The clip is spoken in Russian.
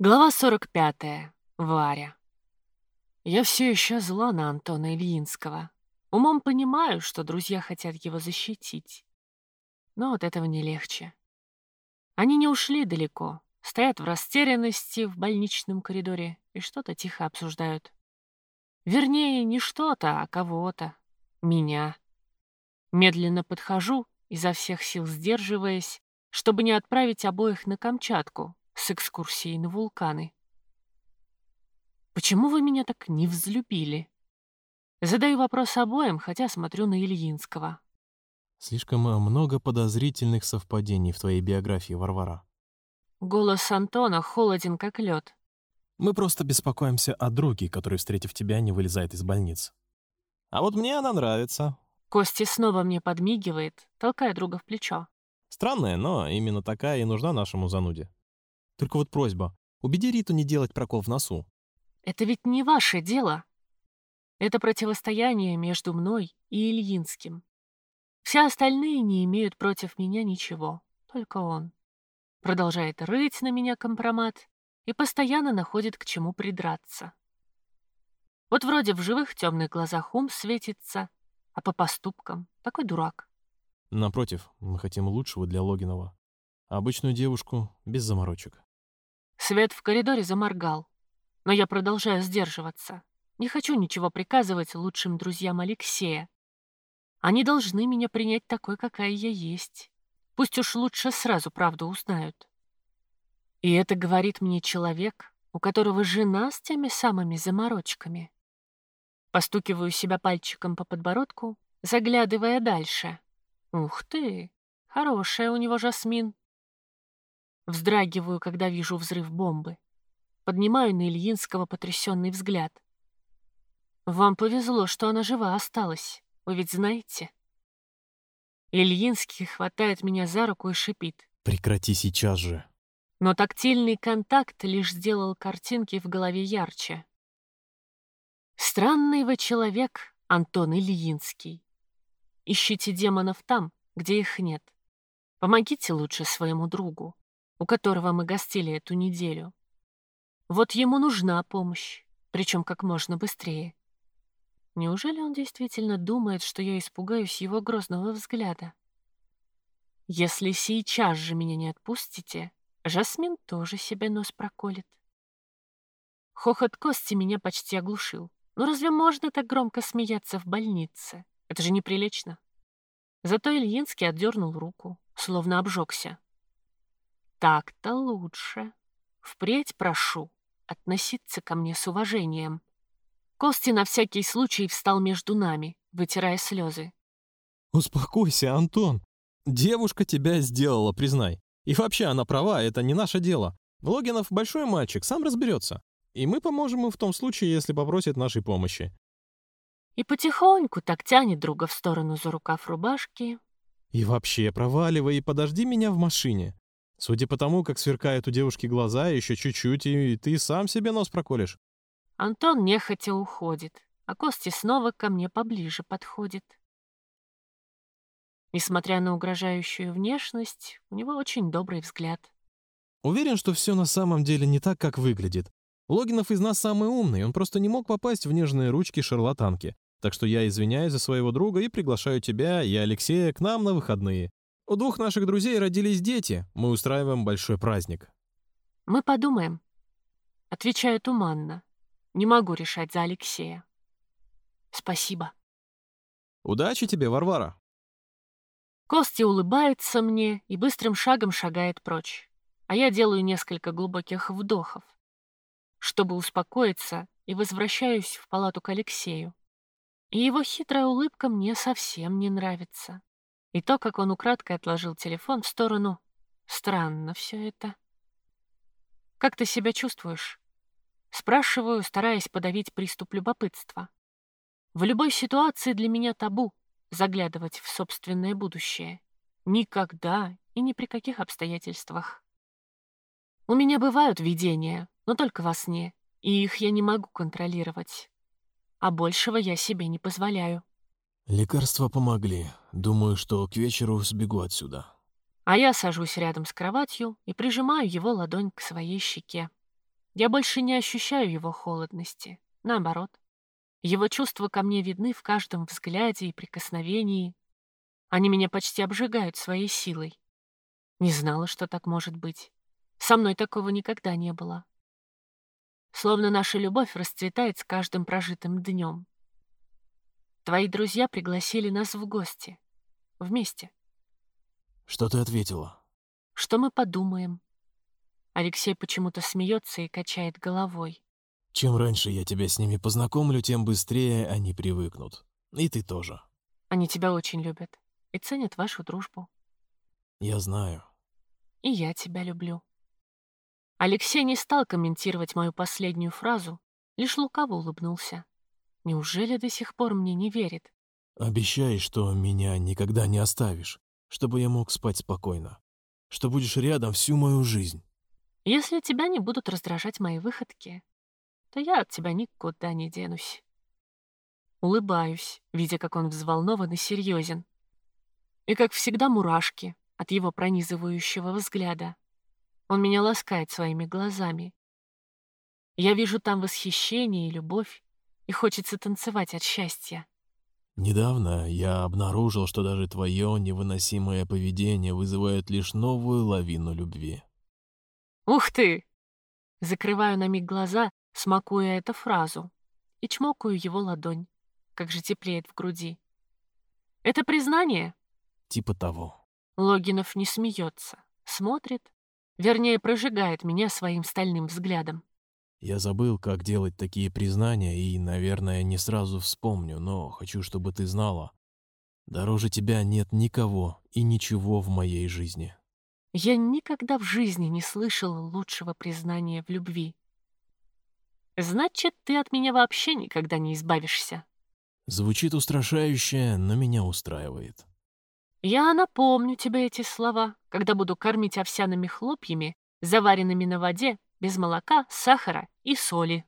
Глава 45. Варя. Я все еще зла на Антона Ильинского. Умом понимаю, что друзья хотят его защитить. Но от этого не легче. Они не ушли далеко, стоят в растерянности в больничном коридоре и что-то тихо обсуждают. Вернее, не что-то, а кого-то. Меня. Медленно подхожу, изо всех сил сдерживаясь, чтобы не отправить обоих на Камчатку, с экскурсией на вулканы. «Почему вы меня так не взлюбили?» Задаю вопрос обоим, хотя смотрю на Ильинского. Слишком много подозрительных совпадений в твоей биографии, Варвара. Голос Антона холоден, как лед. Мы просто беспокоимся о друге, который, встретив тебя, не вылезает из больниц. А вот мне она нравится. Кости снова мне подмигивает, толкая друга в плечо. Странная, но именно такая и нужна нашему зануде. Только вот просьба, убеди Риту не делать прокол в носу. Это ведь не ваше дело. Это противостояние между мной и Ильинским. Все остальные не имеют против меня ничего, только он. Продолжает рыть на меня компромат и постоянно находит к чему придраться. Вот вроде в живых темных глазах ум светится, а по поступкам такой дурак. Напротив, мы хотим лучшего для Логинова. Обычную девушку без заморочек. Свет в коридоре заморгал, но я продолжаю сдерживаться. Не хочу ничего приказывать лучшим друзьям Алексея. Они должны меня принять такой, какая я есть. Пусть уж лучше сразу правду узнают. И это говорит мне человек, у которого жена с теми самыми заморочками. Постукиваю себя пальчиком по подбородку, заглядывая дальше. Ух ты, хорошая у него Жасмин. Вздрагиваю, когда вижу взрыв бомбы. Поднимаю на Ильинского потрясенный взгляд. Вам повезло, что она жива осталась. Вы ведь знаете? Ильинский хватает меня за руку и шипит. Прекрати сейчас же. Но тактильный контакт лишь сделал картинки в голове ярче. Странный вы человек, Антон Ильинский. Ищите демонов там, где их нет. Помогите лучше своему другу у которого мы гостили эту неделю. Вот ему нужна помощь, причем как можно быстрее. Неужели он действительно думает, что я испугаюсь его грозного взгляда? Если сейчас же меня не отпустите, Жасмин тоже себе нос проколет. Хохот Кости меня почти оглушил. Ну разве можно так громко смеяться в больнице? Это же неприлично. Зато Ильинский отдернул руку, словно обжегся. Так-то лучше. Впредь прошу относиться ко мне с уважением. Кости на всякий случай встал между нами, вытирая слезы. «Успокойся, Антон. Девушка тебя сделала, признай. И вообще она права, это не наше дело. Логинов большой мальчик, сам разберется. И мы поможем ему в том случае, если попросит нашей помощи». И потихоньку так тянет друга в сторону за рукав рубашки. «И вообще, проваливай и подожди меня в машине. Судя по тому, как сверкают у девушки глаза, еще чуть-чуть, и ты сам себе нос проколешь. Антон нехотя уходит, а Кости снова ко мне поближе подходит. Несмотря на угрожающую внешность, у него очень добрый взгляд. Уверен, что все на самом деле не так, как выглядит. Логинов из нас самый умный, он просто не мог попасть в нежные ручки шарлатанки. Так что я извиняюсь за своего друга и приглашаю тебя и Алексея к нам на выходные. У двух наших друзей родились дети. Мы устраиваем большой праздник. Мы подумаем. Отвечаю туманно. Не могу решать за Алексея. Спасибо. Удачи тебе, Варвара. Кости улыбается мне и быстрым шагом шагает прочь. А я делаю несколько глубоких вдохов, чтобы успокоиться, и возвращаюсь в палату к Алексею. И его хитрая улыбка мне совсем не нравится. И то, как он украдкой отложил телефон в сторону. Странно все это. «Как ты себя чувствуешь?» Спрашиваю, стараясь подавить приступ любопытства. В любой ситуации для меня табу заглядывать в собственное будущее. Никогда и ни при каких обстоятельствах. У меня бывают видения, но только во сне, и их я не могу контролировать. А большего я себе не позволяю. Лекарства помогли. Думаю, что к вечеру сбегу отсюда. А я сажусь рядом с кроватью и прижимаю его ладонь к своей щеке. Я больше не ощущаю его холодности. Наоборот. Его чувства ко мне видны в каждом взгляде и прикосновении. Они меня почти обжигают своей силой. Не знала, что так может быть. Со мной такого никогда не было. Словно наша любовь расцветает с каждым прожитым днем. Твои друзья пригласили нас в гости. Вместе. Что ты ответила? Что мы подумаем? Алексей почему-то смеется и качает головой. Чем раньше я тебя с ними познакомлю, тем быстрее они привыкнут. И ты тоже. Они тебя очень любят и ценят вашу дружбу. Я знаю. И я тебя люблю. Алексей не стал комментировать мою последнюю фразу, лишь лукаво улыбнулся. Неужели до сих пор мне не верит? Обещай, что меня никогда не оставишь, чтобы я мог спать спокойно, что будешь рядом всю мою жизнь. Если тебя не будут раздражать мои выходки, то я от тебя никуда не денусь. Улыбаюсь, видя, как он взволнован и серьезен. И, как всегда, мурашки от его пронизывающего взгляда. Он меня ласкает своими глазами. Я вижу там восхищение и любовь, и хочется танцевать от счастья. Недавно я обнаружил, что даже твое невыносимое поведение вызывает лишь новую лавину любви. «Ух ты!» Закрываю на миг глаза, смакуя эту фразу, и чмокаю его ладонь, как же теплеет в груди. «Это признание?» Типа того. Логинов не смеется, смотрит, вернее, прожигает меня своим стальным взглядом. Я забыл, как делать такие признания, и, наверное, не сразу вспомню, но хочу, чтобы ты знала. Дороже тебя нет никого и ничего в моей жизни. Я никогда в жизни не слышала лучшего признания в любви. Значит, ты от меня вообще никогда не избавишься. Звучит устрашающе, но меня устраивает. Я напомню тебе эти слова, когда буду кормить овсяными хлопьями, заваренными на воде, без молока, сахара и соли.